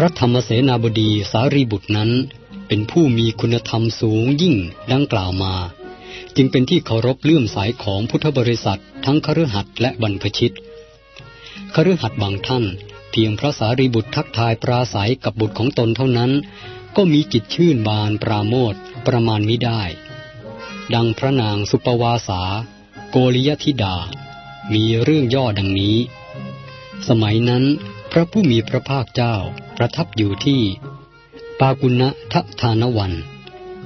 พระธรรมเสนาบดีสารีบุตรนั้น เป็นผู้มีคุณธรรมสูงยิ่งดังกล่าวมา จึงเป็นที่เคารพเลื่อมใสของพุทธบริษัททั้งคฤหัสถ์และบรรพชิตคฤหัสถ์บางท่าน เพียงพระสารีบุตรทักทายปราศัยกับบุตรของตนเท่านั้น ก็มีจิตชื่นบานปราโมทประมาณมิได้ ดังพระนางสุปวาสา โกริยธิดา มีเรื่องย่อดังนี้ สมัยนั้น ระผู้มีพระภาคเจ้าประทับอยู่ที่ ปากุณทะทานวัน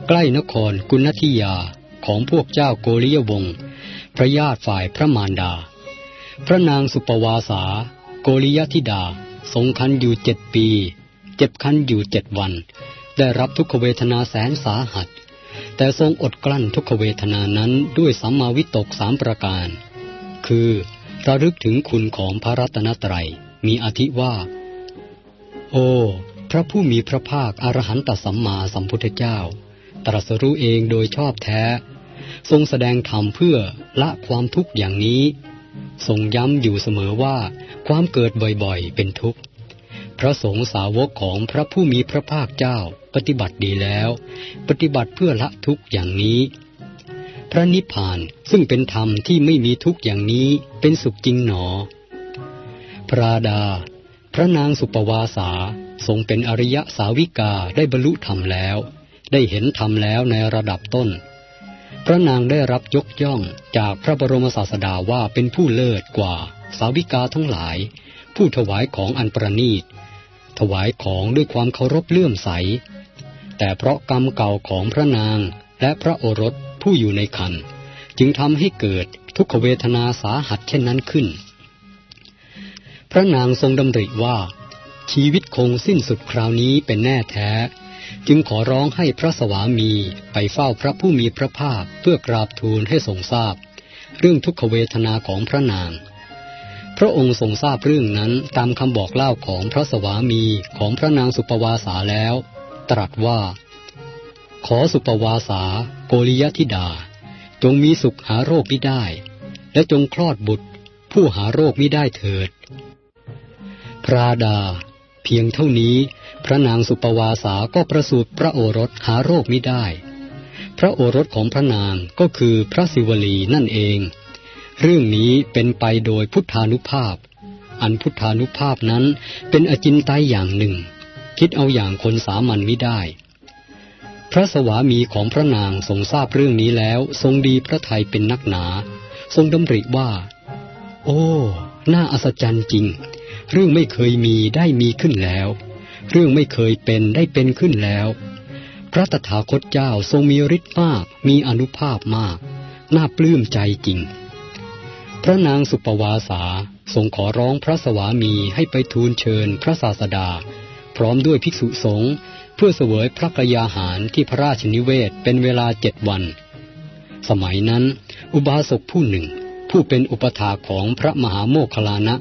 ใกล้นครกุณทิยาของพวกเจ้าโกริยวงศ์พระญาติฝ่ายพระมารดา พระนางสุปวาสา โกริยธิดา ทรงคันอยู่เจ็ดปี เจ็บคันอยู่เจ็ดวัน ได้รับทุกขเวทนาแสนสาหัส แต่ทรงอดกลั้นทุกขเวทนานั้นด้วยสัมมาวิตกสามประการ คือระลึกถึงคุณของพระรัตนตรัย มีอธิว่า โอ้พระผู้มีพระภาคอรหันตสัมมาสัมพุทธเจ้า ตรัสรู้เองโดยชอบแท้ ทรงแสดงธรรมเพื่อละความทุกข์อย่างนี้ ทรงย้ำอยู่เสมอว่าความเกิดบ่อยๆ เป็นทุกข์ พระสงฆ์สาวกของพระผู้มีพระภาคเจ้าปฏิบัติดีแล้ว ปฏิบัติเพื่อละทุกข์อย่างนี้ พระนิพพานซึ่งเป็นธรรมที่ไม่มีทุกข์อย่างนี้เป็นสุขจริงหนอ พระดา พระนางสุปวาสาทรงเป็นอริยสาวิกาได้บรรลุธรรมแล้ว ได้เห็นธรรมแล้วในระดับต้น พระนางได้รับยกย่องจากพระบรมศาสดาว่าเป็นผู้เลิศกว่า สาวิกาทั้งหลาย ผู้ถวายของอันประณีต ถวายของด้วยความเคารพเลื่อมใส แต่เพราะกรรมเก่าของพระนางและพระโอรสผู้อยู่ในคัน จึงทำให้เกิดทุกขเวทนาสาหัสเช่นนั้นขึ้น พระนางทรงดำริว่า ชีวิตคงสิ้นสุดคราวนี้เป็นแน่แท้ จึงขอร้องให้พระสวามีไปเฝ้าพระผู้มีพระภาคเพื่อกราบทูลให้ทรงทราบ เรื่องทุกขเวทนาของพระนาง พระองค์ทรงทราบเรื่องนั้นตามคำบอกเล่าของพระสวามีของพระนางสุปวาสาแล้ว ตรัสว่า ขอสุปวาสาโกริยธิดา จงมีสุขหาโรคไม่ได้ และจงคลอดบุตรผู้หาโรคไม่ได้เถิด พระดา เพียงเท่านี้ พระนางสุปวาสาก็ประสูติพระโอรสหาโรคไม่ได้ พระโอรสของพระนางก็คือพระศิวลีนั่นเอง เรื่องนี้เป็นไปโดยพุทธานุภาพ อันพุทธานุภาพนั้นเป็นอจินไตยอย่างหนึ่ง คิดเอาอย่างคนสามัญไม่ได้ พระสวามีของพระนางทรงทราบเรื่องนี้แล้วทรงดีพระทัยเป็นนักหนา ทรงดำริว่า โอ้ น่าอัศจรรย์จริง เรื่องไม่เคยมีได้มีขึ้นแล้ว เรื่องไม่เคยเป็นได้เป็นขึ้นแล้ว พระตถาคตเจ้าทรงมีฤทธิ์มากมีอนุภาพมาก น่าปลื้มใจจริง พระนางสุปวาสาทรงขอร้องพระสวามีให้ไปทูลเชิญพระศาสดา พร้อมด้วยภิกษุสงฆ์เพื่อเสวยพระกยาหารที่พระราชนิเวศเป็นเวลาเจ็ดวัน สมัยนั้น อุบาสกผู้หนึ่ง ผู้เป็นอุปถาของพระมหาโมคคลานะ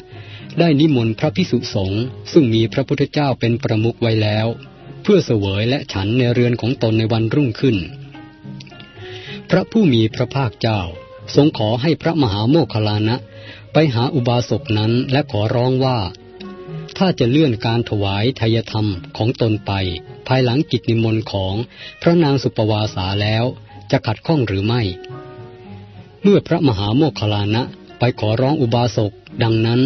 ได้นิมนต์พระพิสุสงฆ์ซึ่งมีพระพุทธเจ้าเป็นประมุขไว้แล้ว เพื่อเสวยและฉันในเรือนของตนในวันรุ่งขึ้น พระผู้มีพระภาคเจ้า ทรงขอให้พระมหาโมคคลานะ ไปหาอุบาสกนั้นและขอร้องว่า ถ้าจะเลื่อนการถวายทายธรรมของตนไป ภายหลังกิจนิมนต์ของพระนางสุปวาสาแล้วจะขัดข้องหรือไม่ เมื่อพระมหาโมคคลานะไปขอร้องอุบาสกดังนั้น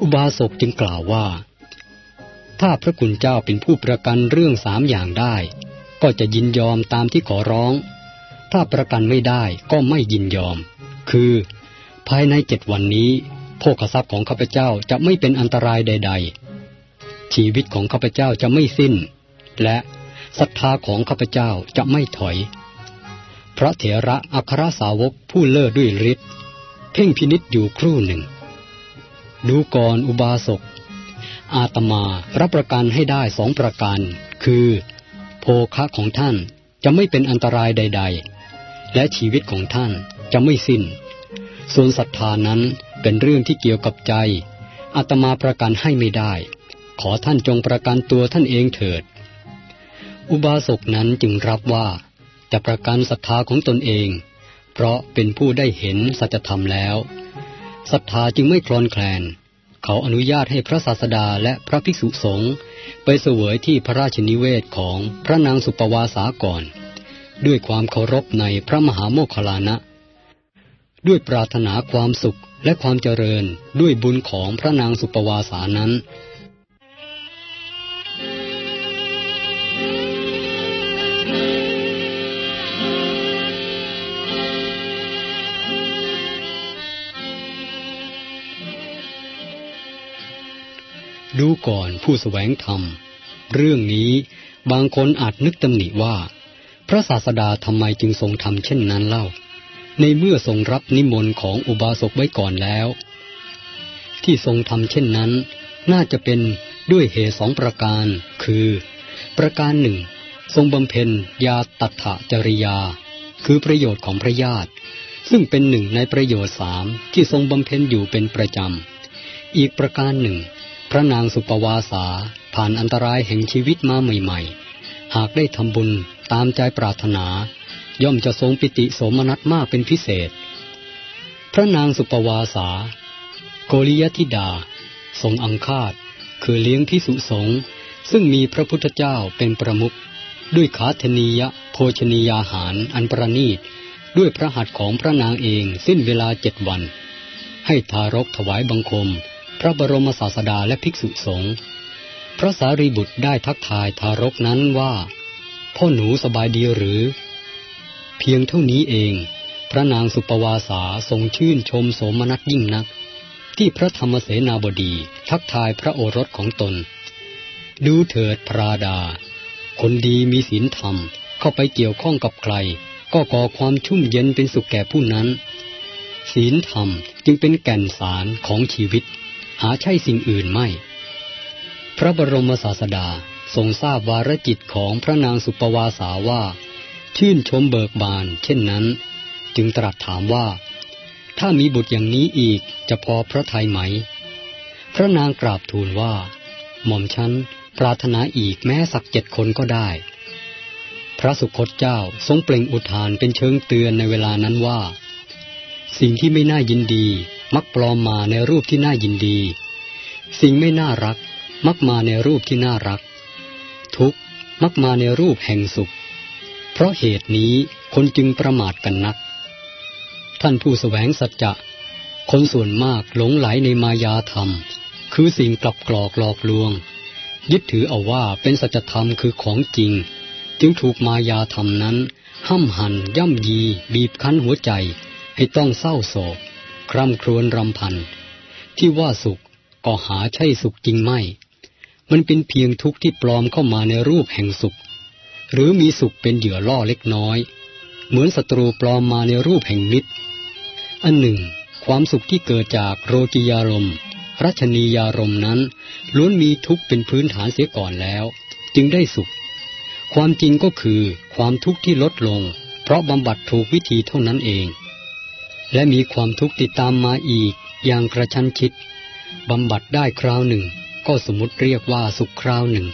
อุบาสกจึงกล่าวว่า ถ้าพระคุณเจ้าเป็นผู้ประกันเรื่องสามอย่างได้ ก็จะยินยอมตามที่ขอร้อง ถ้าประกันไม่ได้ก็ไม่ยินยอม คือ ภายในเจ็ดวันนี้โภคทรัพย์ของข้าพเจ้าจะไม่เป็นอันตรายใด ๆ ชีวิตของข้าพเจ้าจะไม่สิ้น และศรัทธาของข้าพเจ้าจะไม่ถอย พระเถระอัครสาวกผู้เลิศด้วยฤทธิ์เพ่งพินิษอยู่ครู่หนึ่ง ดูก่อนอุบาสก อาตมารับประกันให้ได้สองประการ คือ โภคะของท่านจะไม่เป็นอันตรายใด ๆ และชีวิตของท่านจะไม่สิ้น ส่วนศรัทธานั้นเป็นเรื่องที่เกี่ยวกับใจ อาตมาประกันให้ไม่ได้ ขอท่านจงประกันตัวท่านเองเถิด อุบาสกนั้นจึงรับว่าจะประกันศรัทธาของตนเอง เพราะเป็นผู้ได้เห็นสัจธรรมแล้ว ศรัทธาจึงไม่คลอนแคลน เขาอนุญาตให้พระศาสดาและพระภิกษุสงฆ์ไปเสวยที่พระราชนิเวศของพระนางสุปวาสาก่อน ด้วยความเคารพในพระมหาโมคคลานะ ด้วยปรารถนาความสุขและความเจริญด้วยบุญของพระนางสุปวาสานั้น ดูก่อนผู้สแสวงธรรม เรื่องนี้บางคนอาจนึกตำหนิว่า พระศาสดาทำไมจึงทรงทำเช่นนั้นเล่า ในเมื่อทรงรับนิมนต์ของอุบาสกไว้ก่อนแล้ว ที่ทรงทำเช่นนั้น น่าจะเป็นด้วยเหตุสองประการ คือ ประการหนึ่ง ทรงบำเพ็ญยาตัถจริยา คือประโยชน์ของพระญาติซึ่งเป็นหนึ่งในประโยชน์สามที่ทรงบำเพ็ญอยู่เป็นประจำ อีกประการหนึ่ง พระนางสุปวาสาผ่านอันตรายแห่งชีวิตมาใหม่ ๆ หากได้ทำบุญตามใจปรารถนา ย่อมจะทรงปิติโสมนัสมากเป็นพิเศษ พระนางสุปวาสา โกริยธิดา ทรงอังคาดคือเลี้ยงพิสุสงซึ่งมีพระพุทธเจ้าเป็นประมุขด้วยขาธนียโภชนียาหารอันประณีตด้วยพระหัตถ์ของพระนางเองสิ้นเวลาเจ็ดวัน ให้ทารกถวายบังคม พระบรมศาสดาและภิกษุสงฆ์พระสารีบุตรได้ทักทายทารกนั้นว่า พ่อหนูสบายดีหรือ เพียงเท่านี้เอง พระนางสุปวาสาทรงชื่นชมโสมนัสยิ่งนัก ที่พระธรรมเสนาบดีทักทายพระโอรสของตน ดูเถิดพระดา คนดีมีศีลธรรมเข้าไปเกี่ยวข้องกับใคร ก็ก่อความชุ่มเย็นเป็นสุขแก่ผู้นั้น ศีลธรรมจึงเป็นแก่นสารของชีวิต หาใช่สิ่งอื่นไม่ พระบรมศาสดาทรงทราบวารจิตของพระนางสุปวาสาว่า ชื่นชมเบิกบาน เช่นนั้น จึงตรัสถามว่า ถ้ามีบุตรอย่างนี้อีกจะพอพระทัยไหม พระนางกราบทูลว่า หม่อมฉันปรารถนาอีกแม้สักเจ็ดคนก็ได้ พระสุคตเจ้าทรงเปล่งอุทานเป็นเชิงเตือนในเวลานั้นว่า สิ่งที่ไม่น่ายินดี มักปลอมมาในรูปที่น่ายินดี สิ่งไม่น่ารัก มักมาในรูปที่น่ารัก ทุกมักมาในรูปแห่งสุข เพราะเหตุนี้คนจึงประมาทกันนัก ท่านผู้สแสวงสัจจะคนส่วนมากหลงไหลในมายาธรรม คือสิ่งกลับกรอกหลอกลวง ยึดถือเอาว่าเป็นสัจธรรมคือของจริง จึงถูกมายาธรรมนั้นห้ำหันย่ำยี บีบคั้นหัวใจให้ต้องเศร้าโศก คร่ำครวญรำพัน ที่ว่าสุขก็หาใช่สุขจริงไม่ มันเป็นเพียงทุกข์ที่ปลอมเข้ามาในรูปแห่งสุข หรือมีสุขเป็นเหยื่อล่อเล็กน้อย เหมือนศัตรูปลอมมาในรูปแห่งมิตร อันหนึ่ง ความสุขที่เกิดจากโรกิยารมรัชนียารมนั้นล้วนมีทุกข์เป็นพื้นฐานเสียก่อนแล้ว จึงได้สุข ความจริงก็คือความทุกข์ที่ลดลง เพราะบำบัดถูกวิธีเท่านั้นเอง และมีความทุกข์ติดตามมาอีกอย่างกระชั้นชิดบำบัดได้คราวหนึ่ง ก็สมมติเรียกว่าสุขคราวหนึ่ง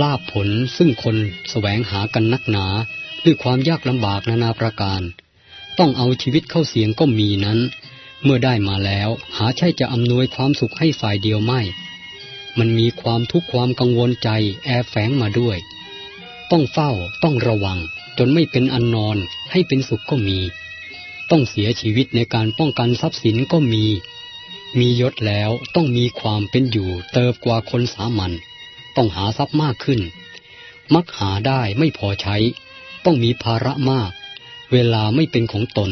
ลาบผลซึ่งคนสแสวงหากันนักหนาด้วยความยากลำบากนานาประการ ต้องเอาชีวิตเข้าเสียงก็มีนั้น เมื่อได้มาแล้วหาใช่จะอำนวยความสุขให้ฝ่ายเดียวไม่ มันมีความทุกข์ความกังวลใจแอบแฝงมาด้วย ต้องเฝ้าต้องระวัง จนไม่เป็นอันนอนให้เป็นสุขก็มี ต้องเสียชีวิตในการป้องกันทรัพย์สินก็มี มียศแล้วต้องมีความเป็นอยู่เติบกว่าคนสามัญต้องหาทรัพย์มากขึ้น มักหาได้ไม่พอใช้ ต้องมีภาระมาก เวลาไม่เป็นของตน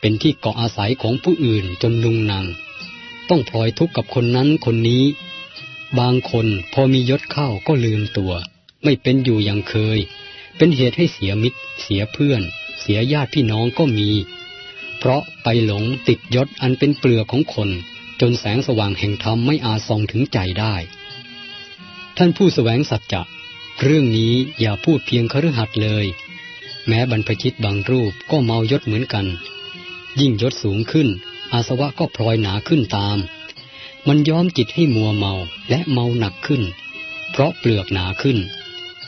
เป็นที่เกาะอาศัยของผู้อื่นจนนุงนางต้องพลอยทุกข์กับคนนั้นคนนี้ บางคนพอมียศเข้าก็ลืมตัว ไม่เป็นอยู่อย่างเคย เป็นเหตุให้เสียมิตร เสียเพื่อน เสียญาติพี่น้องก็มี เพราะไปหลงติดยศอันเป็นเปลือกของคน จนแสงสว่างแห่งธรรมไม่อาจส่องถึงใจได้ ท่านผู้สแสวงสัจจะเรื่องนี้อย่าพูดเพียงคฤหัสถ์เลย แม้บรรพชิตบางรูปก็เมายศเหมือนกัน ยิ่งยศสูงขึ้น อาสวะก็พลอยหนาขึ้นตาม มันย้อมจิตให้มัวเมาและเมาหนักขึ้น เพราะเปลือกหนาขึ้น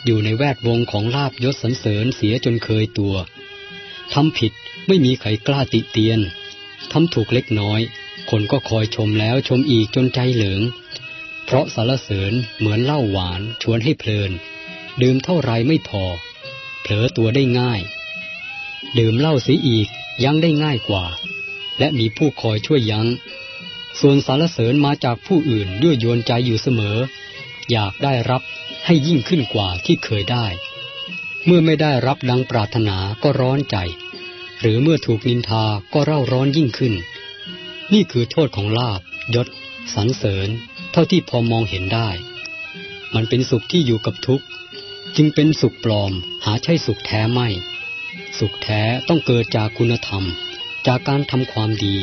อยู่ในแวดวงของลาบยศสันเสริญเสียจนเคยตัวทำผิด ไม่มีใครกล้าติเตียนทำถูกเล็กน้อย คนก็คอยชมแล้วชมอีกจนใจเหลือง เพราะสารเสริญเหมือนเหล้าหวานชวนให้เพลิน ดื่มเท่าไรไม่พอ เผลอตัวได้ง่าย ดื่มเหล้าสีอีกยังได้ง่ายกว่า และมีผู้คอยช่วยยัง้ง ส่วนสารเสริญมาจากผู้อื่นด้วยโยนใจอยู่เสมอ อยากได้รับให้ยิ่งขึ้นกว่าที่เคยได้ เมื่อไม่ได้รับดังปรารถนาก็ร้อนใจ หรือเมื่อถูกนินทาก็เร่าร้อนยิ่งขึ้น นี่คือโทษของลาบยศสรรเสริญ เท่าที่พอมองเห็นได้ มันเป็นสุขที่อยู่กับทุกข์ จึงเป็นสุขปลอมหาใช่สุขแท้ไม่ สุขแท้ต้องเกิดจากคุณธรรม จากการทำความดี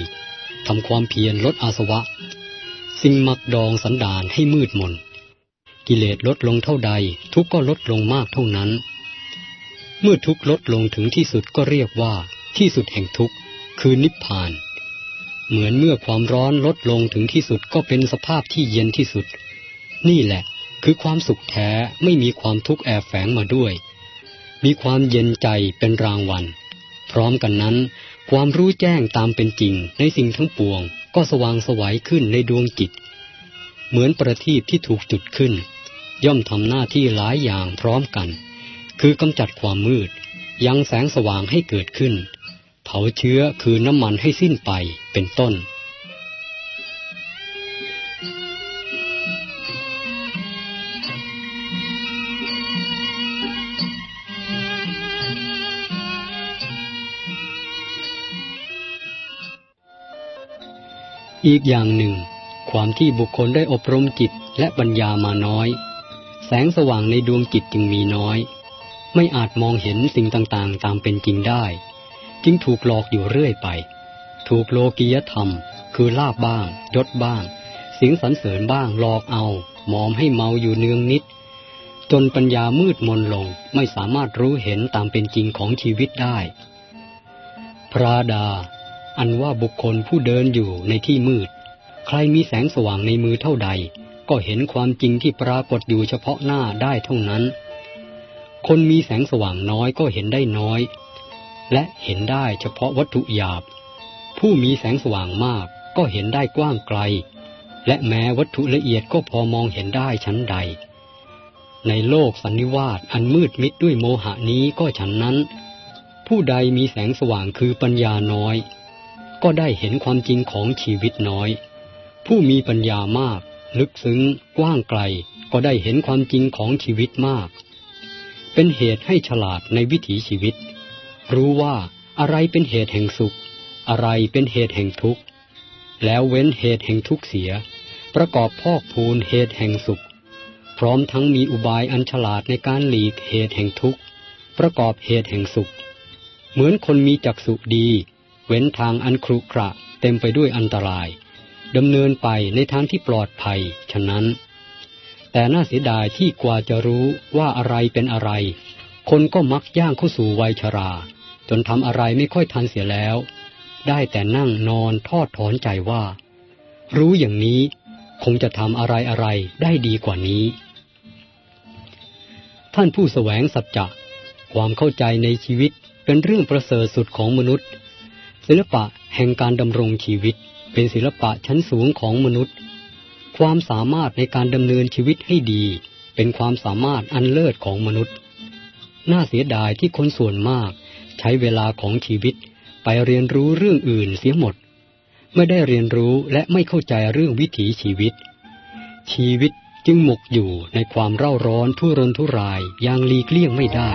ทำความเพียรลดอาสวะ สิ่งมักดองสันดานให้มืดมน กิเลสลดลงเท่าใด ทุกก็ลดลงมากเท่านั้น เมื่อทุกข์ลดลงถึงที่สุดก็เรียกว่า ที่สุดแห่งทุกข์คือนิพพาน เหมือนเมื่อความร้อนลดลงถึงที่สุดก็เป็นสภาพที่เย็นที่สุด นี่แหละคือความสุขแท้ไม่มีความทุกข์แอบแฝงมาด้วย มีความเย็นใจเป็นรางวัล พร้อมกันนั้น ความรู้แจ้งตามเป็นจริงในสิ่งทั้งปวง ก็สว่างสวัยขึ้นในดวงจิต เหมือนประทีปที่ถูกจุดขึ้น ย่อมทำหน้าที่หลายอย่างพร้อมกัน คือกำจัดความมืด ยังแสงสว่างให้เกิดขึ้น เผาเชื้อคือน้ำมันให้สิ้นไปเป็นต้น อีกอย่างหนึ่ง ความที่บุคคลได้อบรมจิตและปัญญามาน้อย แสงสว่างในดวงจิตจึงมีน้อย ไม่อาจมองเห็นสิ่งต่างๆ ตามเป็นจริงได้ จึงถูกหลอกอยู่เรื่อยไป ถูกโลกียธรรม คือลาบบ้าง ยศบ้างเสียงสรรเสริญบ้างหลอกเอามอมให้เมาอยู่เนืองนิด จนปัญญามืดมนลงไม่สามารถรู้เห็นตามเป็นจริงของชีวิตได้ พระดา อันว่าบุคคลผู้เดินอยู่ในที่มืด ใครมีแสงสว่างในมือเท่าใด ก็เห็นความจริงที่ปรากฏอยู่เฉพาะหน้าได้เท่านั้น คนมีแสงสว่างน้อยก็เห็นได้น้อย และเห็นได้เฉพาะวัตถุหยาบ ผู้มีแสงสว่างมากก็เห็นได้กว้างไกล และแม้วัตถุละเอียดก็พอมองเห็นได้ชั้นใด ในโลกสันนิวาสอันมืดมิดด้วยโมหะนี้ก็ฉันนั้น ผู้ใดมีแสงสว่างคือปัญญาน้อย ก็ได้เห็นความจริงของชีวิตน้อย ผู้มีปัญญามาก ลึกซึ้ง กว้างไกล ก็ได้เห็นความจริงของชีวิตมาก เป็นเหตุให้ฉลาดในวิถีชีวิต รู้ว่าอะไรเป็นเหตุแห่งสุข อะไรเป็นเหตุแห่งทุกข์ แล้วเว้นเหตุแห่งทุกข์เสีย ประกอบพอกพูนเหตุแห่งสุข พร้อมทั้งมีอุบายอันฉลาดในการหลีกเหตุแห่งทุกข์ ประกอบเหตุแห่งสุข เหมือนคนมีจักษุดี เว้นทางอันครุขระเต็มไปด้วยอันตรายดำเนินไปในทางที่ปลอดภัย ฉะนั้น แต่น่าเสียดายที่กว่าจะรู้ว่าอะไรเป็นอะไร คนก็มักย่างเข้าสู่วัยชรา จนทำอะไรไม่ค่อยทันเสียแล้ว ได้แต่นั่งนอนทอดถอนใจว่า รู้อย่างนี้คงจะทำอะไรอะไรได้ดีกว่านี้ ท่านผู้แสวงสัจจะความเข้าใจในชีวิตเป็นเรื่องประเสริฐสุดของมนุษย์ ศิลปะแห่งการดำรงชีวิต เป็นศิลปะชั้นสูงของมนุษย์ ความสามารถในการดำเนินชีวิตให้ดี เป็นความสามารถอันเลิศของมนุษย์ น่าเสียดายที่คนส่วนมาก ใช้เวลาของชีวิตไปเรียนรู้เรื่องอื่นเสียหมด ไม่ได้เรียนรู้และไม่เข้าใจเรื่องวิถีชีวิต ชีวิตจึงหมกอยู่ในความเร่าร้อนทุรนทุรายอย่างหลีกเลี่ยงไม่ได้